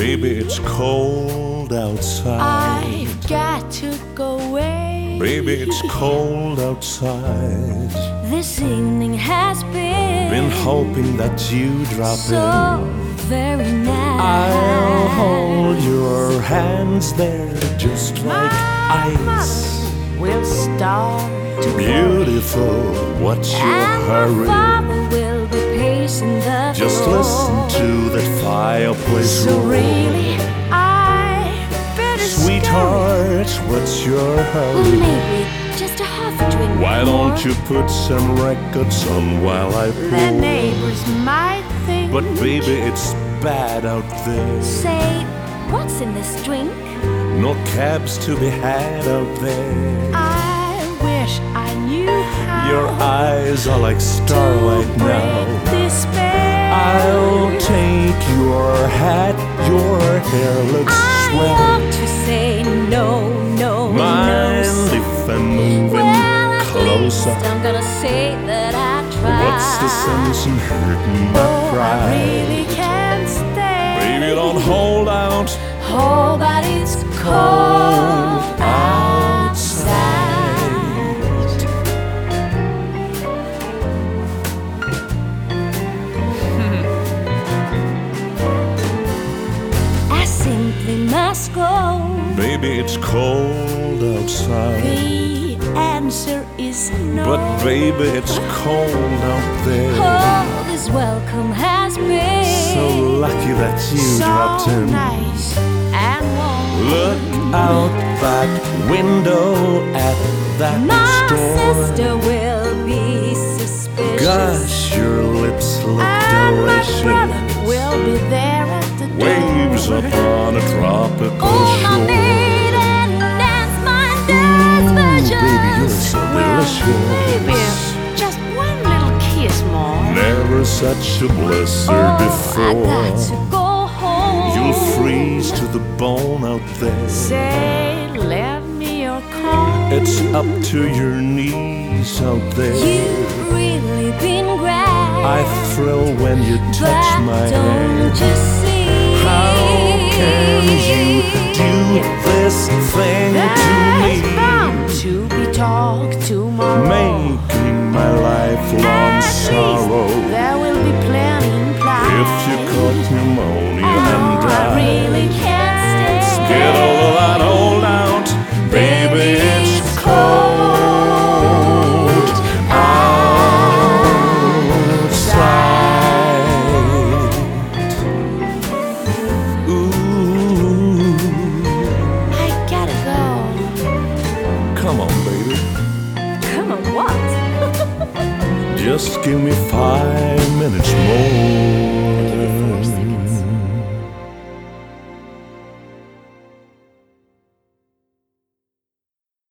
Baby, it's cold outside. I've got to go away. Baby, it's cold outside. This evening has been, Been hoping that you drop so in. very nice. I'll hold your hands there just like ice. We'll start to Beautiful, what's your and my hurry? father will be pacing the Just listen to that fireplace So roar. really, I better Sweetheart, what's your. Hurry? maybe just a half a drink Why more. don't you put some records on while I pour? The neighbors might think. But baby, it's bad out there. Say, what's in this drink? No cabs to be had out there. I wish I knew how. Your eyes are like starlight now. I'll take your hat, your hair looks I swell. want to say no, no, Mind no. if I'm moving Well, closer? I'm gonna say that I tried. What's the sense in hurting my Oh, I really can't stay. Baby, don't hold out. Oh, but it's cold simply must go. Baby, it's cold outside. The answer is no. But baby, it's cold out there. Oh, this welcome has been So lucky that you so dropped in. nice and warm. Look out that window at that My store. sister will be suspicious. Gosh, your lips look and my delicious. Upon a tropical Oh, shore. maid and my dance baby, you're so delicious. Maybe just one little kiss more. Never such a blizzard oh, I before. got to go home. You'll freeze to the bone out there. Say, lend me your comb. It's up to your knees out there. You've really been great. I thrill when you touch but my don't hand. you see? Can you do this thing to me? bound to be talk tomorrow. Making my lifelong sorrow. Just give me five minutes more.